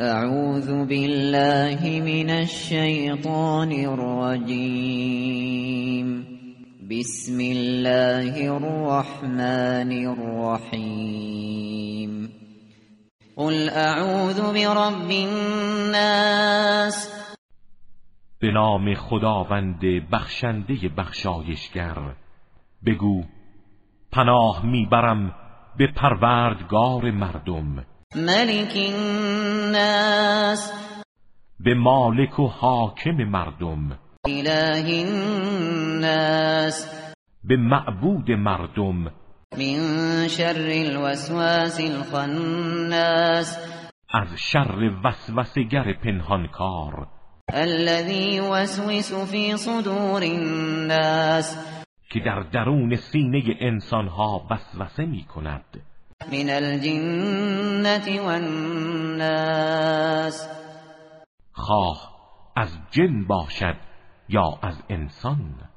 اعوذ بالله من الشیطان الرجیم بسم الله الرحمن الرحیم قل اعوذ برب الناس. به نام خداوند بخشنده بخشایشگر. بگو پناه می‌برم به پروردگار مردم. ملک الناس. به مالک و حاکم مردم. اله الناس. به معبود مردم. من شر الوسواس الخناس. از شر وسوسگر پنهانکار. الذي يوسوس في صدور الناس. که در درون سینه انسانها وسوسه می کند من الجنة والناس. خواه از جن باشد یا از انسان؟